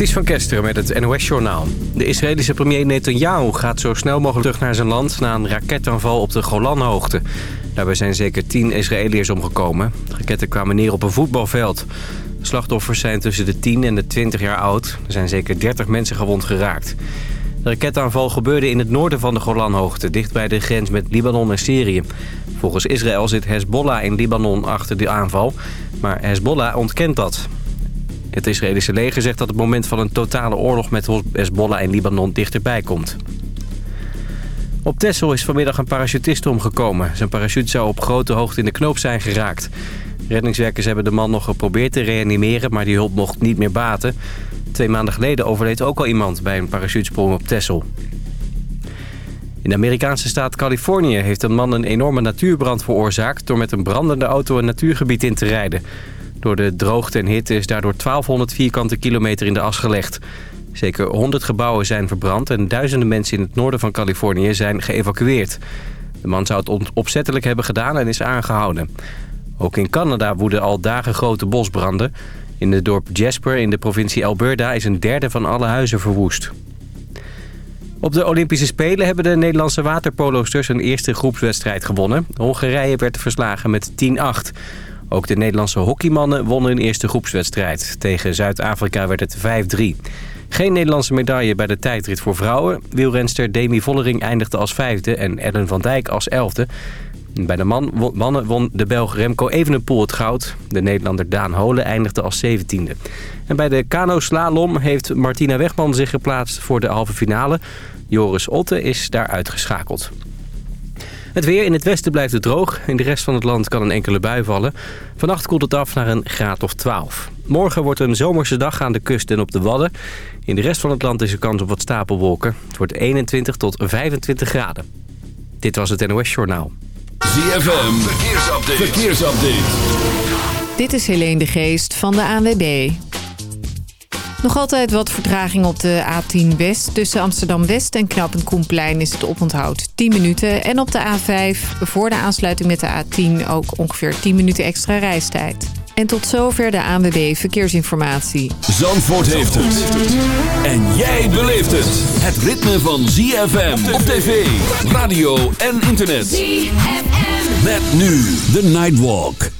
Ties van Kesteren met het NOS-journaal. De Israëlische premier Netanyahu gaat zo snel mogelijk terug naar zijn land... na een raketaanval op de Golanhoogte. Daarbij zijn zeker tien Israëliërs omgekomen. De raketten kwamen neer op een voetbalveld. De slachtoffers zijn tussen de 10 en de 20 jaar oud. Er zijn zeker 30 mensen gewond geraakt. De raketaanval gebeurde in het noorden van de Golanhoogte... dicht bij de grens met Libanon en Syrië. Volgens Israël zit Hezbollah in Libanon achter de aanval... maar Hezbollah ontkent dat. Het Israëlische leger zegt dat het moment van een totale oorlog met Hezbollah en Libanon dichterbij komt. Op Texel is vanmiddag een parachutist omgekomen. Zijn parachute zou op grote hoogte in de knoop zijn geraakt. Reddingswerkers hebben de man nog geprobeerd te reanimeren, maar die hulp mocht niet meer baten. Twee maanden geleden overleed ook al iemand bij een parachutesprong op Texel. In de Amerikaanse staat Californië heeft een man een enorme natuurbrand veroorzaakt... door met een brandende auto een natuurgebied in te rijden. Door de droogte en hitte is daardoor 1200 vierkante kilometer in de as gelegd. Zeker 100 gebouwen zijn verbrand en duizenden mensen in het noorden van Californië zijn geëvacueerd. De man zou het opzettelijk hebben gedaan en is aangehouden. Ook in Canada woeden al dagen grote bosbranden. In het dorp Jasper in de provincie Alberta is een derde van alle huizen verwoest. Op de Olympische Spelen hebben de Nederlandse waterpolosters een eerste groepswedstrijd gewonnen. Hongarije werd verslagen met 10-8. Ook de Nederlandse hockeymannen wonnen hun eerste groepswedstrijd. Tegen Zuid-Afrika werd het 5-3. Geen Nederlandse medaille bij de tijdrit voor vrouwen. Wielrenster Demi Vollering eindigde als vijfde en Ellen van Dijk als elfde. Bij de man, mannen won de Belg Remco Evenepoel het goud. De Nederlander Daan Holen eindigde als zeventiende. En bij de kano-slalom heeft Martina Wegman zich geplaatst voor de halve finale. Joris Otte is daar uitgeschakeld. Het weer in het westen blijft het droog. In de rest van het land kan een enkele bui vallen. Vannacht koelt het af naar een graad of 12. Morgen wordt een zomerse dag aan de kust en op de Wadden. In de rest van het land is er kans op wat stapelwolken. Het wordt 21 tot 25 graden. Dit was het NOS Journaal. ZFM, verkeersupdate. verkeersupdate. Dit is Helene de Geest van de ANWB. Nog altijd wat vertraging op de A10 West. Tussen Amsterdam-West en Knappen Koenplein is het oponthoud 10 minuten. En op de A5 voor de aansluiting met de A10 ook ongeveer 10 minuten extra reistijd. En tot zover de ANWB Verkeersinformatie. Zandvoort heeft het. En jij beleeft het. Het ritme van ZFM op tv, radio en internet. ZFM. Met nu de Nightwalk.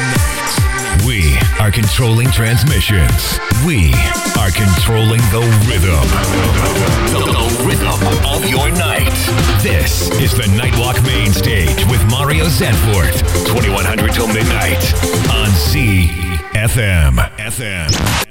We are controlling transmissions. We are controlling the rhythm. The, rhythm of your night. This is the Nightwalk Main Stage with Mario Zanfort. 2100 till midnight on ZFM. FM.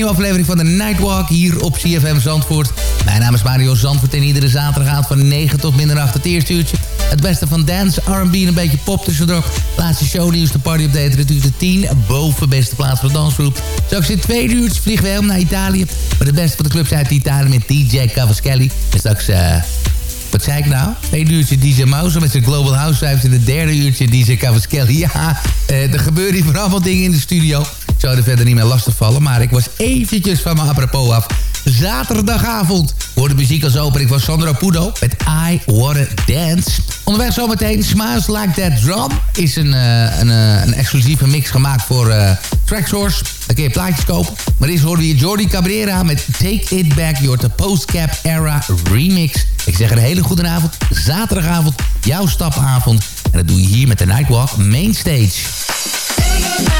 Nieuwe aflevering van de Nightwalk hier op CFM Zandvoort. Mijn naam is Mario Zandvoort en iedere zaterdag van 9 tot middernacht het eerste uurtje. Het beste van dance, R&B en een beetje pop tussendoor. Laatste shownieuws, de party update, natuurlijk de 10 boven beste plaats voor dansgroep. Straks in twee uurtje vliegen we helemaal naar Italië. Maar de beste van de clubs uit Italië met DJ Cavaschelli. En straks... Uh, wat zei ik nou? Tweede uurtje DJ Mouse met zijn Global Housewives. En het derde uurtje DJ Cavaschelli. Ja, uh, er gebeuren hier vooral wat dingen in de studio zou er verder niet meer lastig vallen. Maar ik was eventjes van mijn apropos af. Zaterdagavond wordt de muziek als opening van Sandro Pudo met I Wanna Dance. Onderweg zometeen Smiles Like That Drum is een, uh, een, uh, een exclusieve mix gemaakt voor uh, Tracksource. Daar kun je plaatjes kopen. Maar eerst horen we hier Jordi Cabrera met Take It Back, Your Postcap Era Remix. Ik zeg een hele goede avond. Zaterdagavond, jouw stapavond. En dat doe je hier met de Nightwalk Mainstage. I'll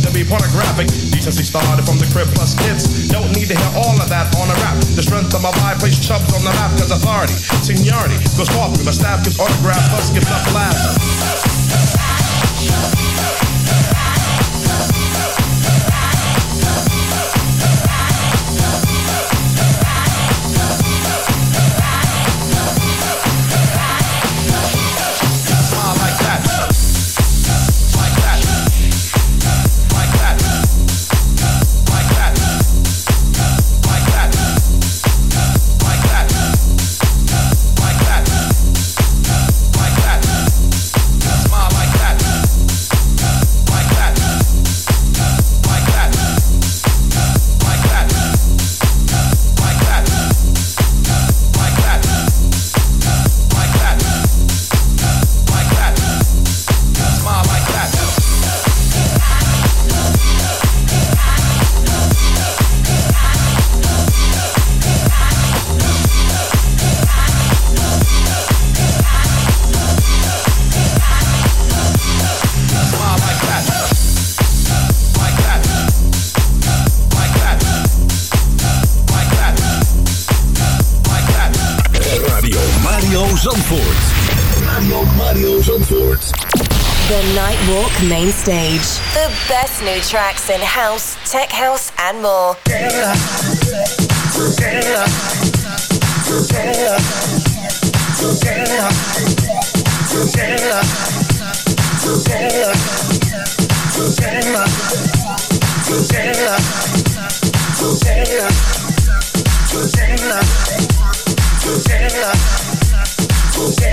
To be pornographic. Decency started from the crib plus kids. Don't need to hear all of that on a rap. The strength of my vibe plays chubs on the map cause authority, seniority goes far through my staff gives autograph plus gives up laughs. Main stage. The best new tracks in house, tech house, and more. Oh.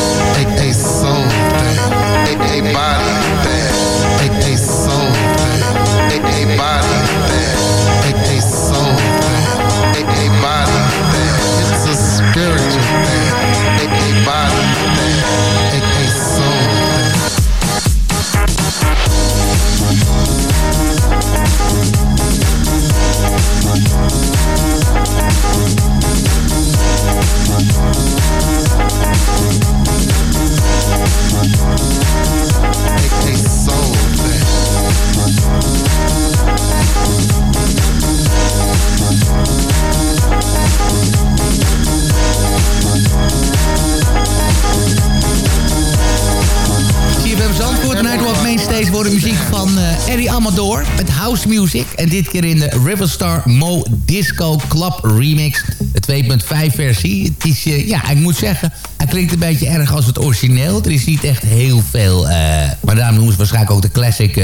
De muziek van eh, Eddie Amador met house music. En dit keer in de Riverstar Mo Disco Club Remix, de 2.5 versie. Het is, eh, ja, ik moet zeggen, hij klinkt een beetje erg als het origineel. Er is niet echt heel veel, eh, maar daarom noemen ze waarschijnlijk ook de classic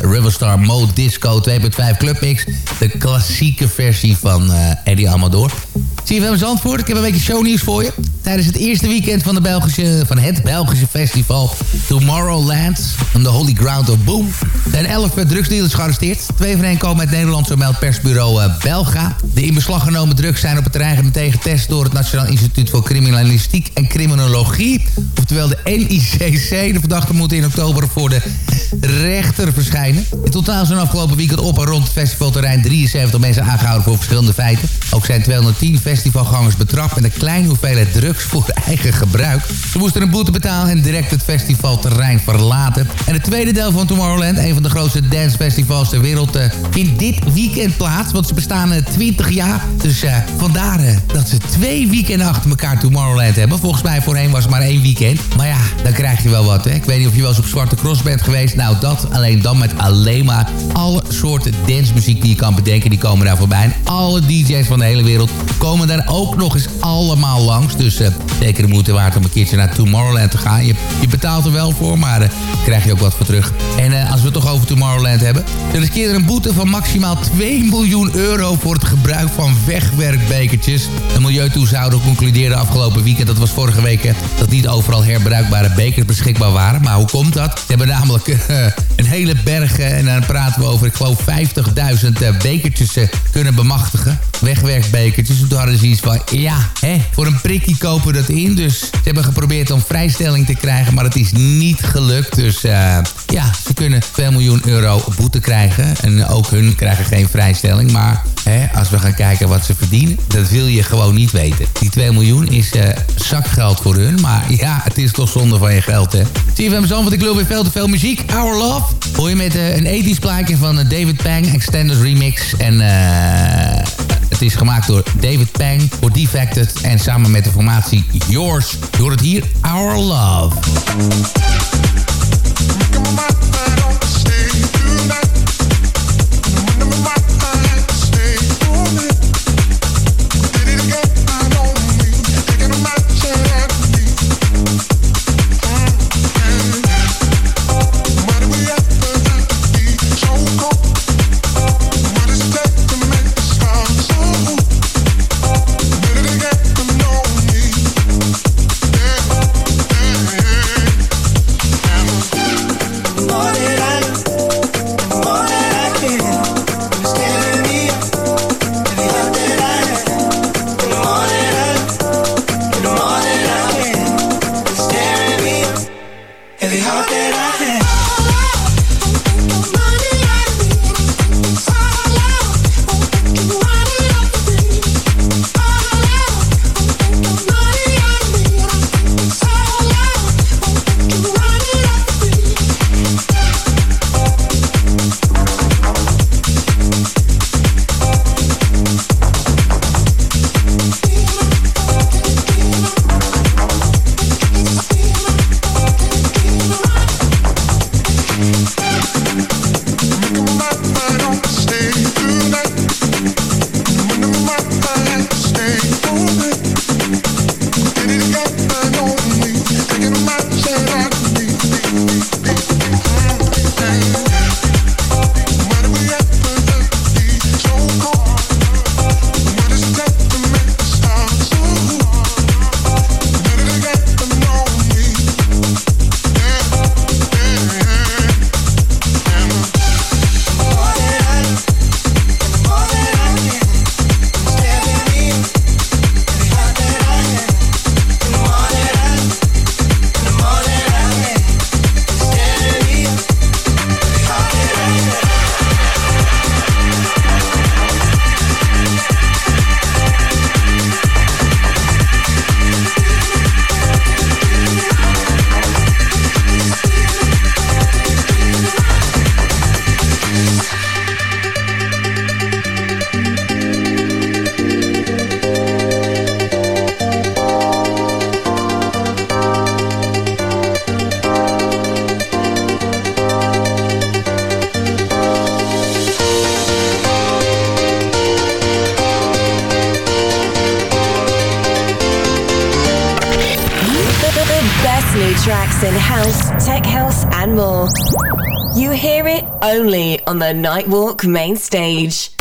Riverstar Mo Disco 2.5 Club Mix. De klassieke versie van Eddie Amador. CFM Zandvoort, ik heb een beetje shownieuws voor je. Tijdens het eerste weekend van, de Belgische, van het Belgische festival Tomorrowland... on the Holy Ground of Boom... zijn elf drugsdealers gearresteerd. Twee van hen komen uit Nederland, zo meldt persbureau eh, Belga. De in beslag genomen drugs zijn op het terrein meteen getest... door het Nationaal Instituut voor Criminalistiek en Criminologie. Oftewel de NICC. De verdachten moeten in oktober voor de rechter verschijnen. In totaal zijn afgelopen weekend op en rond het festivalterrein 73 mensen aangehouden voor verschillende feiten. Ook zijn 210 festivalgangers betrapt met een kleine hoeveelheid drugs voor eigen gebruik. Ze moesten een boete betalen en direct het festivalterrein verlaten. En het tweede deel van Tomorrowland, een van de grootste dancefestivals ter wereld, eh, vindt dit weekend plaats. Want ze bestaan eh, 20 jaar. Dus eh, vandaar eh, dat ze twee weekenden achter elkaar Tomorrowland hebben. Volgens mij voorheen was het maar één weekend. Maar ja, dan krijg je wel wat. Hè? Ik weet niet of je wel eens op Zwarte Cross bent geweest. Nou, dat alleen dan met alleen maar alle soorten dancemuziek die je kan bedenken. Die komen daar voorbij. En alle DJ's van de hele wereld komen daar ook nog eens allemaal langs. Dus eh, zeker de moeite waard om een keertje naar Tomorrowland te gaan. Je, je betaalt er wel voor, maar eh, krijg je ook wat voor terug. En eh, als we het toch over Tomorrowland hebben. Er is keer een boete van maximaal 2 miljoen euro voor het gebruik van wegwerkbekertjes. Een milieutoezichthouder concludeerde afgelopen weekend, dat was vorige week, eh, dat niet overal herbruikbare bekers beschikbaar waren. Maar hoe komt dat? Ze hebben namelijk eh, een hele berg, eh, en dan praten we over, ik geloof, 50.000 eh, bekertjes eh, kunnen bemachtigen. Wegwerkbekertjes. En toen hadden ze iets van, ja, hè, voor een prikkie kopen we dat in. Dus ze hebben geprobeerd om vrijstelling te krijgen, maar het is niet gelukt. Dus eh, ja, ze kunnen 2 miljoen euro boete krijgen. En ook hun krijgen geen vrijstelling. Maar hè, als we gaan kijken wat ze verdienen, dat wil je gewoon niet weten. Die 2 miljoen is eh, zakgeld voor hun. Maar ja, het is toch zonde van je geld, hè. CFM want ik wil weer veel te veel muziek. Our Love. Hoor je met eh, een ethisch plaatje van David Pang, Extended Remix. En eh... Het is gemaakt door David Pang voor Defected en samen met de formatie Yours. Door het hier Our Love. On the Nightwalk main stage.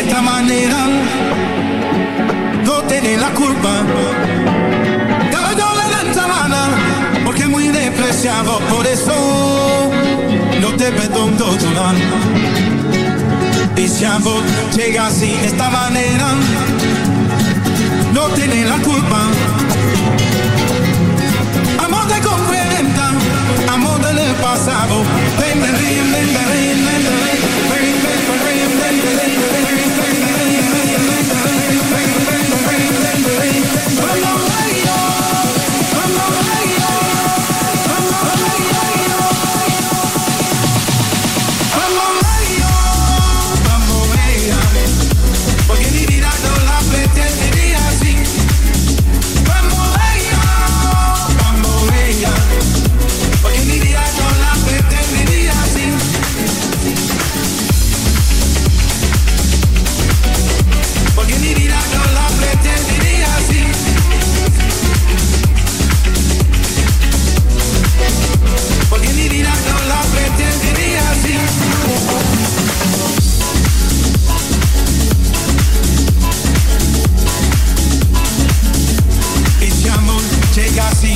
Esta manera, no tiene la culpa. Caballo de la sabana, porque muy despreciado, por eso no te perdono llorar. Y si amor llega así esta manera, no tiene la culpa. Amor de complementa, amor del pasado, ven, ven, ven, ven, ven, ven, ven, baby, baby, baby.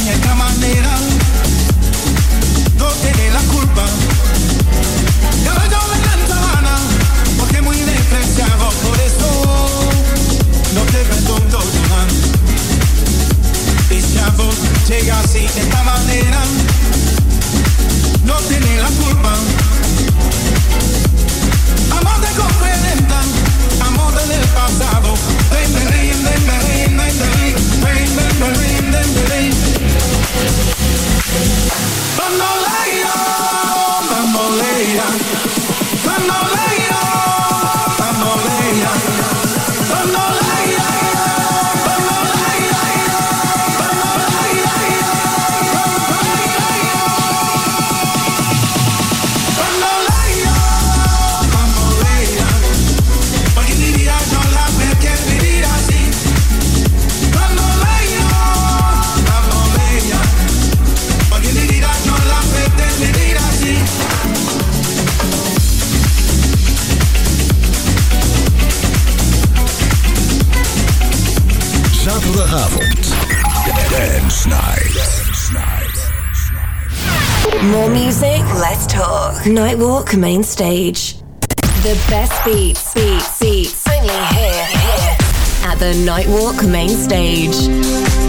Minha camaneira Nightwalk main stage. The best beats, beats, beats, only here, here at the Nightwalk main stage.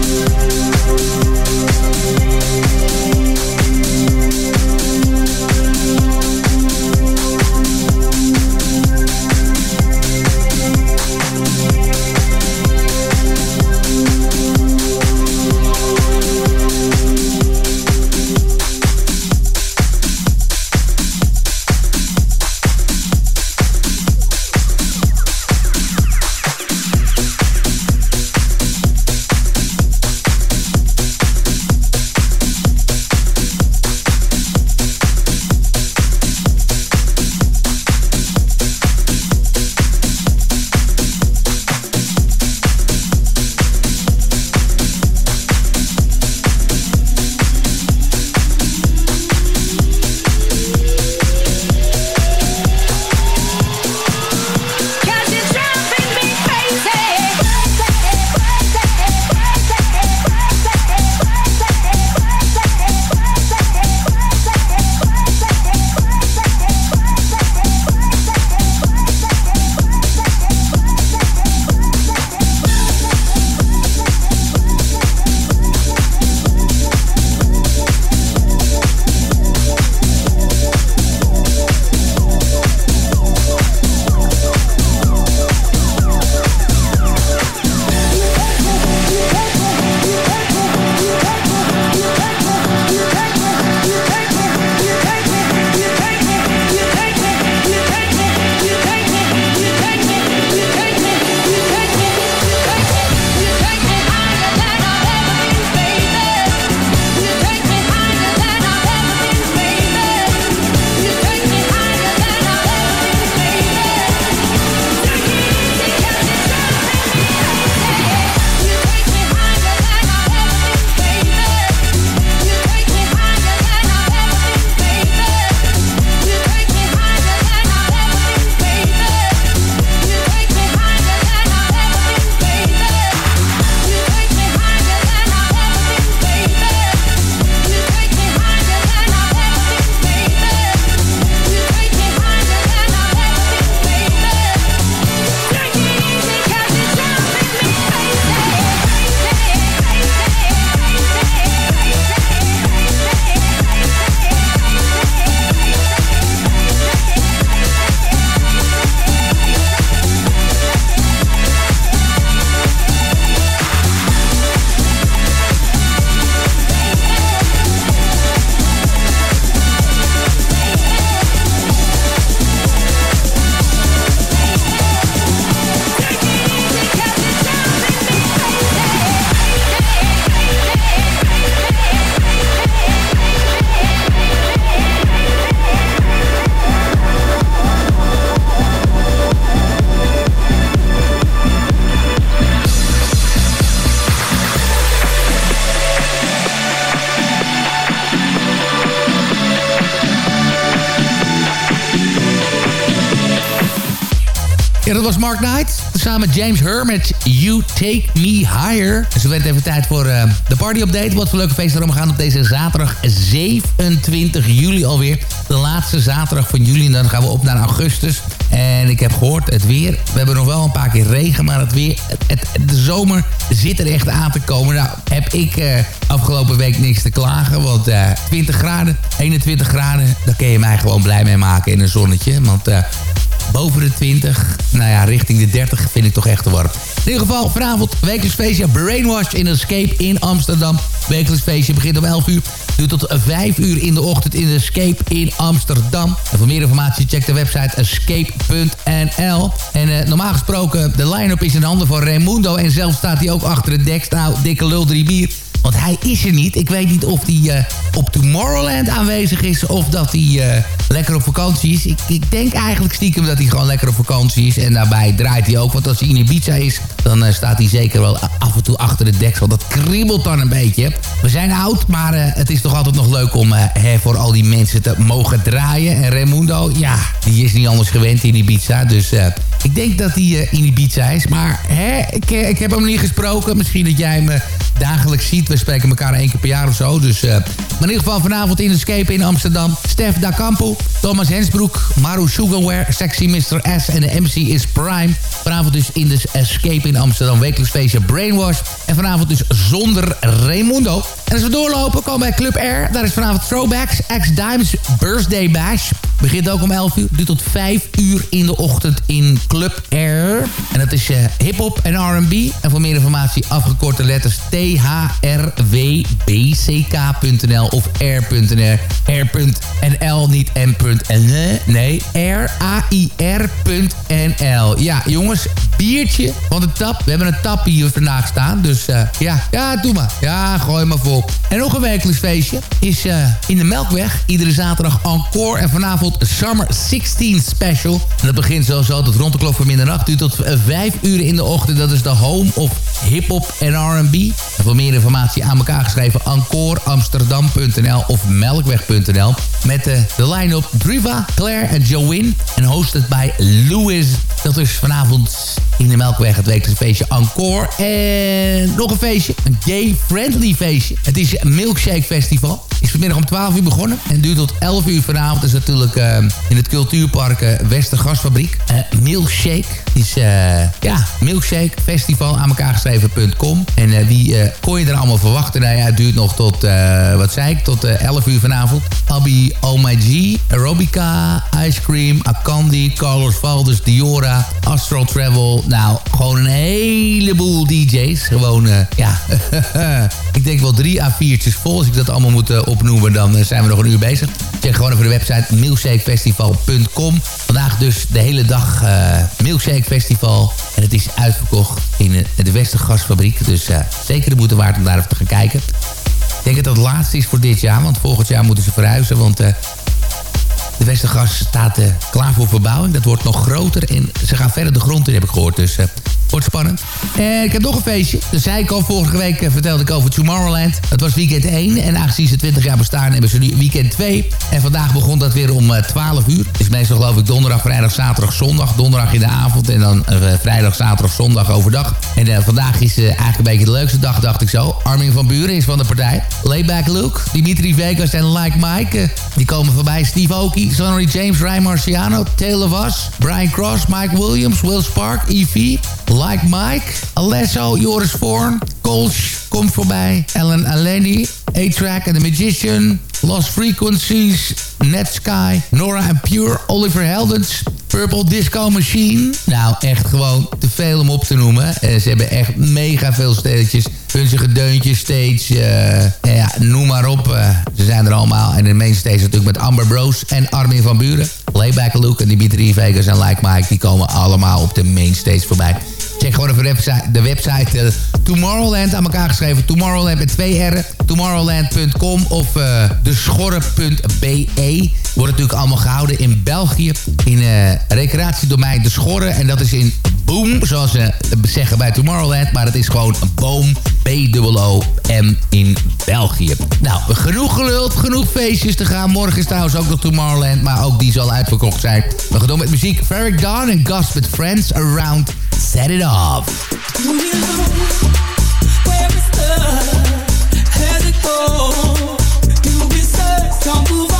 Knight. Samen met James Hur met You Take Me Higher. En zo werd even tijd voor uh, de party-update. Wat voor leuke feesten er gaan op deze zaterdag 27 juli alweer. De laatste zaterdag van juli. En dan gaan we op naar augustus. En ik heb gehoord, het weer. We hebben nog wel een paar keer regen, maar het weer... Het, de zomer zit er echt aan te komen. Nou, heb ik uh, afgelopen week niks te klagen. Want uh, 20 graden, 21 graden... daar kun je mij gewoon blij mee maken in een zonnetje. Want boven de 20, nou ja, richting de 30 vind ik toch echt te warm. In ieder geval, vanavond wekelijks feestje Brainwash in Escape in Amsterdam. Wekelijks feestje begint om 11 uur. Duurt tot 5 uur in de ochtend in Escape in Amsterdam. En voor meer informatie check de website escape.nl. En uh, normaal gesproken, de line-up is in handen van Raimundo. En zelf staat hij ook achter het dek. Nou, dikke lul drie bier. Want hij is er niet. Ik weet niet of hij uh, op Tomorrowland aanwezig is... of dat hij uh, lekker op vakantie is. Ik, ik, denk eigenlijk stiekem dat hij gewoon lekker op vakantie is. En daarbij draait hij ook. Want als hij in Ibiza is... dan uh, staat hij zeker wel af en toe achter de deksel. Dat kriebelt dan een beetje. We zijn oud, maar het is toch altijd nog leuk... om hè, voor al die mensen te mogen draaien. En Raimundo, ja, die is niet anders gewend in Ibiza. Dus ik denk dat hij in Ibiza is. Maar hè, ik, ik heb hem niet gesproken. Misschien dat jij me dagelijks ziet. We spreken elkaar één keer per jaar of zo. Dus, maar in ieder geval vanavond in Escape in Amsterdam. Stef Da Campo, Thomas Hensbroek, Maru Sugarware, Sexy Mr. S en de MC is Prime. Vanavond dus in de Escape in Amsterdam. Wekelijks feestje Brainwash. En vanavond dus zonder Raimundo. En als we doorlopen komen bij Club R. Daar is vanavond Throwbacks, X-Dimes Birthday Bash. Begint ook om 11 uur. Duurt tot 5 uur in de ochtend in Club R. En dat is uh, hip-hop en RB. En voor meer informatie afgekorte letters thrwbck.nl of r.nl. R.nl, niet m.nl. Nee, r-a-i-r.nl. Ja, jongens, biertje van de tap. We hebben een tap hier vandaag staan. Dus uh, ja, ja, doe maar. Ja, gooi maar vol. En nog een wekelijks feestje is uh, in de Melkweg. Iedere zaterdag encore. En vanavond Summer 16 Special. En dat begint zoals altijd rond de klok van middernacht. Duurt tot 5 uur in de ochtend. Dat is de home of hip-hop en R&B. En voor meer informatie aan elkaar geschreven encoreamsterdam.nl of melkweg.nl. Met de, de line-up Driva, Claire en Joanne. En hosted bij Louis. Dat is vanavond in de Melkweg het wekelijkse feestje Encore. En nog een feestje, een gay-friendly feestje. Het is Milkshake Festival. Is vanmiddag om 12 uur begonnen en duurt tot 11 uur vanavond. is natuurlijk uh, in het cultuurpark uh, Westergasfabriek. Uh, Milkshake is, ja, Milkshake Festival aan elkaar geschreven.com. En wie kon je er allemaal verwachten? Nou ja, het duurt nog tot, wat zei ik, tot 11 uur vanavond. Abby Oh My G, Aerobica, Ice Cream, Akandi, Carlos Valdes, Diora, Astral Travel. Nou, gewoon een heleboel DJ's. Gewoon, ja, ik denk wel drie A4'tjes vol. Als ik dat allemaal moet opnoemen, dan zijn we nog een uur bezig. Check gewoon even de website milkshakefestival.com. Vandaag dus de hele dag Milkshake Festival. En het is uitverkocht in de, Westergasfabriek. Dus zeker de moeite waard om daar even te gaan kijken. Ik denk dat dat het laatste is voor dit jaar. Want volgend jaar moeten ze verhuizen. Want de Westergas staat klaar voor verbouwing. Dat wordt nog groter. En ze gaan verder de grond in, heb ik gehoord. Dus Wordt spannend. En ik heb nog een feestje. Dat zei ik al, vorige week uh, vertelde ik over Tomorrowland. Het was weekend 1 en aangezien ze 20 jaar bestaan hebben ze nu weekend 2. En vandaag begon dat weer om uh, 12 uur. Het is meestal geloof ik donderdag, vrijdag, zaterdag, zondag. Donderdag in de avond en dan vrijdag, zaterdag, zondag overdag. En vandaag is eigenlijk een beetje de leukste dag, dacht ik zo. Armin van Buren is van de partij. Layback Luke, Dimitri Vegas en Like Mike. die komen voorbij. Steve Aoki, Sonny James, Ryan Marciano, Taylor Voss, Brian Cross, Mike Williams, Will Spark, Evie... Like Mike, Alesso, Joris Voorn, Kolsch komt voorbij, Ellen Aleni, A-Track and The Magician, Lost Frequencies, Netsky, Nora and Pure, Oliver Heldens, Purple Disco Machine. Nou, echt gewoon te veel om op te noemen. En ze hebben echt mega veel steeltjes. Punzige deuntjes, stage, uh, ja, noem maar op. Uh, ze zijn er allemaal. En de mainstage natuurlijk met Amber Bros en Armin van Buren. Layback Luke en Dimitri Vegas en Like Mike... die komen allemaal op de mainstage voorbij. Check gewoon even de website, de website uh, Tomorrowland aan elkaar geschreven. Tomorrowland met twee R'en. Tomorrowland.com of uh, deschorre.be. Wordt natuurlijk allemaal gehouden in België. In uh, recreatiedomein De Schorre. En dat is in boom, zoals ze zeggen bij Tomorrowland. Maar het is gewoon boom, B-O-O-M in België. Nou, genoeg geluld, genoeg feestjes te gaan. Morgen is trouwens ook nog Tomorrowland, maar ook die zal uitverkocht zijn. We gaan door met muziek. Ferric Dawn en Gus with Friends Around Set It Off. set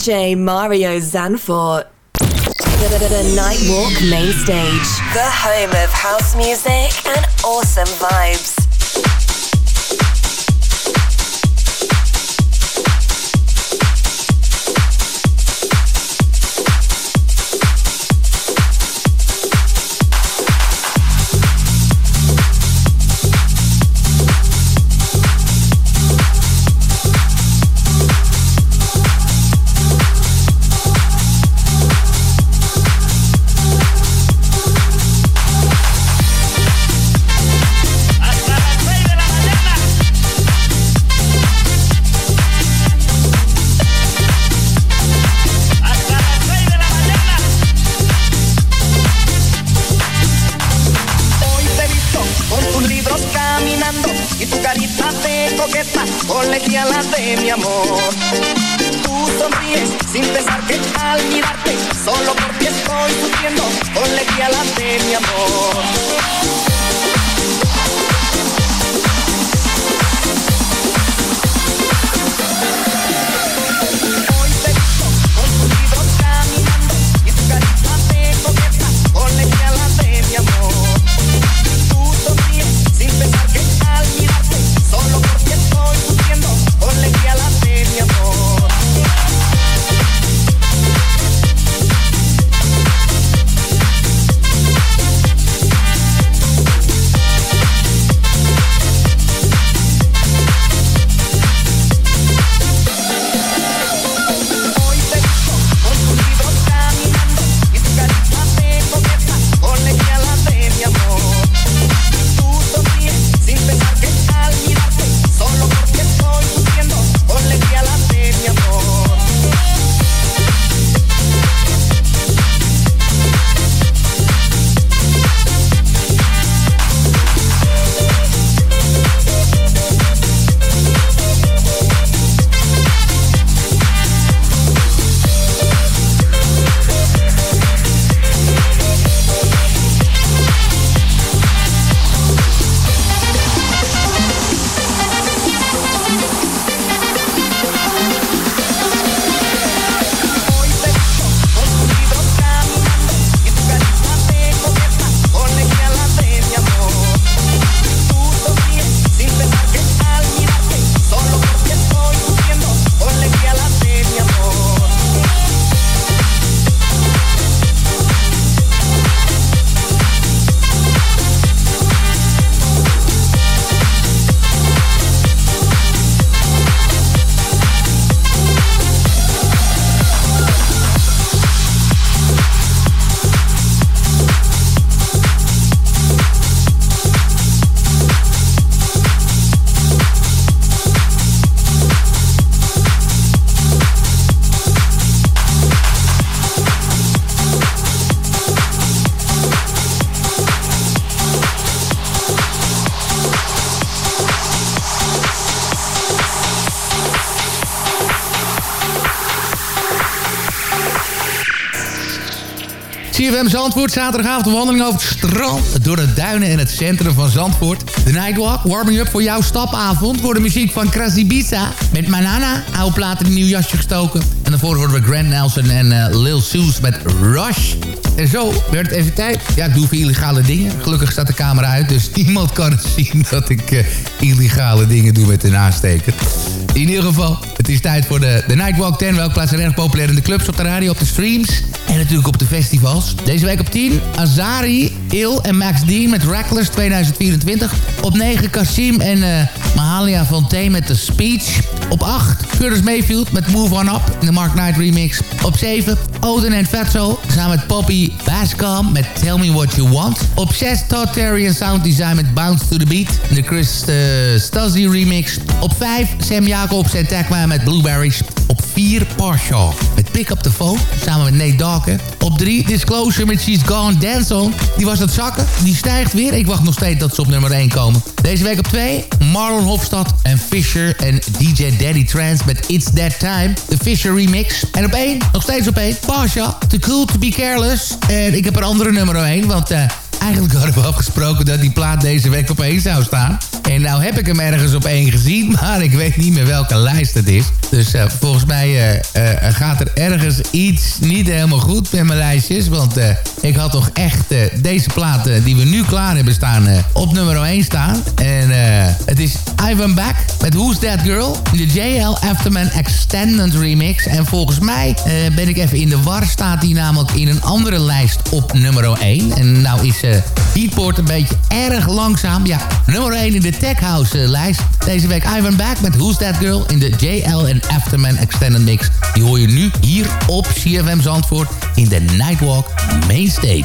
DJ Mario Zanfort. The, the, the Nightwalk Main Stage. The home of house music and awesome vibes. Zandvoort, zaterdagavond een wandeling over het strand... door de duinen in het centrum van Zandvoort. De Nightwalk, warming up voor jouw stapavond... voor de muziek van Krasibisa met Manana. Oude plaat in een nieuw jasje gestoken. En daarvoor horen we Grant Nelson en eh, Lil Soes met Rush. En zo werd het even tijd. Ja, ik doe veel illegale dingen. Gelukkig staat de camera uit, dus niemand kan het zien... dat ik eh, illegale dingen doe met een aansteker. In ieder geval, het is tijd voor de, de Nightwalk 10. Welke plaats zijn erg populair in de clubs, op de radio, op de streams... en natuurlijk op de festivals. Deze week op 10, Azari, Il en Max Dean met Reckless 2024. Op 9, Kasim en eh, Mahalia Fontaine met The Speech. Op 8, Curtis Mayfield met Move On Up in de Mark Knight remix. Op 7, Odin en Fatso samen met Poppy Bascom met Tell Me What You Want. Op 6, Todd Terry en Sound Design met Bounce to the Beat in de Chris uh, remix. Op 5, Sam Jacobs en Tekma met Blueberries. Op 4, Partial met Pick Up The Phone samen met Nate Dawson. Op 3, Disclosure met She's Gone Dance On. Die was het zakken, die stijgt weer. Ik wacht nog steeds dat ze op nummer 1 komen. Deze week op 2, Marlon Hofstad en Fisher en DJ Daddy Trance met It's That Time. De Fisher remix. En op 1, nog steeds op 1, Pasha, Too Cool To Be Careless. En ik heb een andere nummer 1, want... Uh, Eigenlijk hadden we afgesproken dat die plaat deze week op één zou staan. En nou heb ik hem ergens op één gezien, maar ik weet niet meer welke lijst het is. Dus uh, volgens mij uh, uh, gaat er ergens iets niet helemaal goed met mijn lijstjes. Want ik had toch echt deze plaat die we nu klaar hebben staan op nummer 1 staan. En het is Ivan Back met Who's That Girl? De JL Afterman Extended Remix. En volgens mij ben ik even in de war. Staat die namelijk in een andere lijst op nummer 1. En nou is Beatport een beetje erg langzaam. Ja, nummer 1 in de Tech House lijst. Deze week Ivan Back met Who's That Girl in de JL en Afterman Extended Mix. Die hoor je nu hier op CFM Zandvoort in de Nightwalk Mainstage.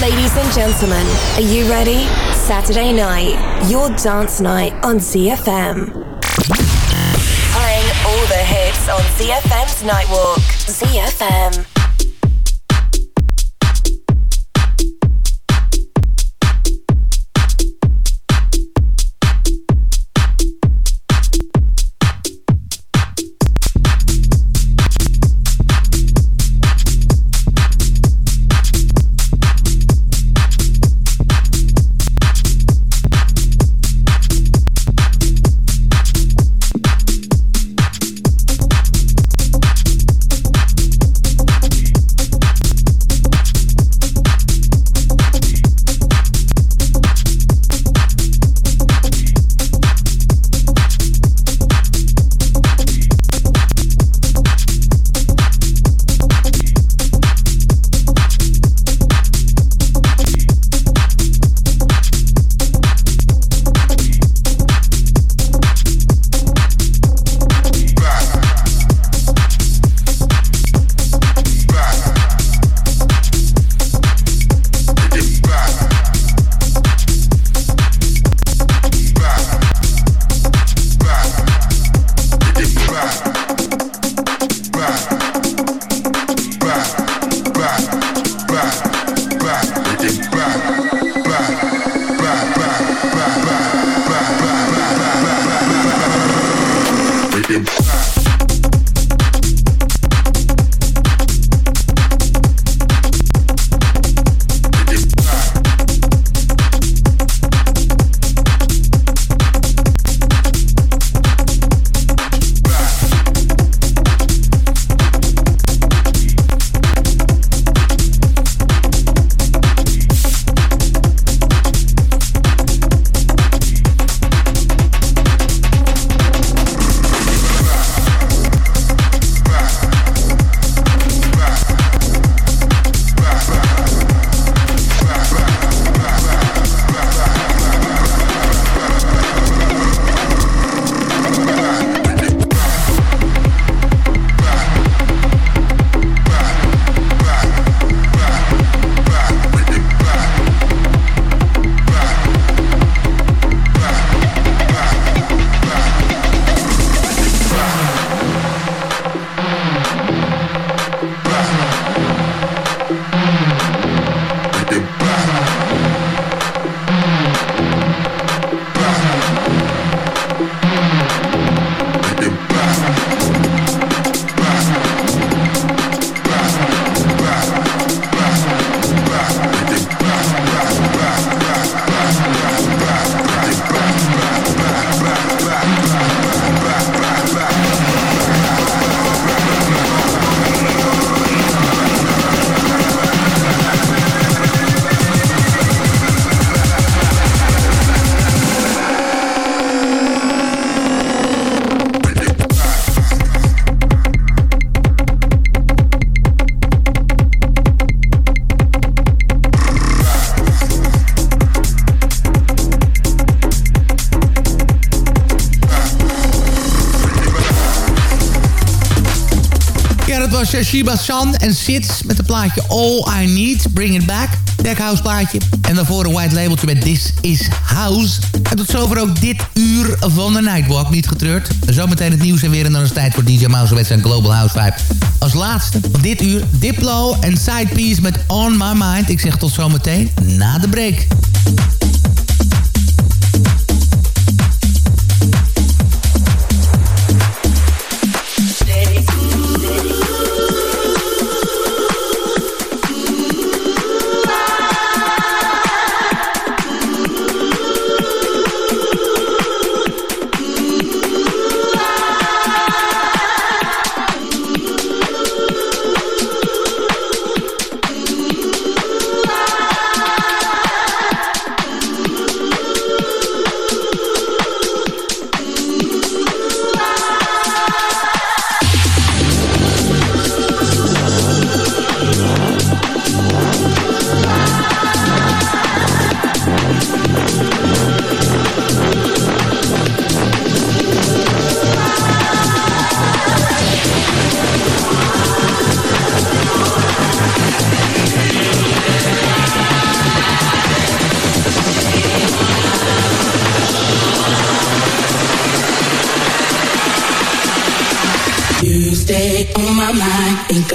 Ladies and gentlemen, are you ready? Saturday night, your dance night on ZFM. Playing all the hits on ZFM's Nightwalk. ZFM. Was uh, Shiba San en Sits met het plaatje All I Need, Bring It Back. Deckhouse plaatje. En daarvoor een white labeltje met This Is House. En tot zover ook dit uur van de Nightwalk. Niet getreurd. Zometeen het nieuws en weer. En dan is tijd voor DJ Mouse met zijn Global House Vibe. Als laatste dit uur Diplo en Side Piece met On My Mind. Ik zeg tot zometeen na de break.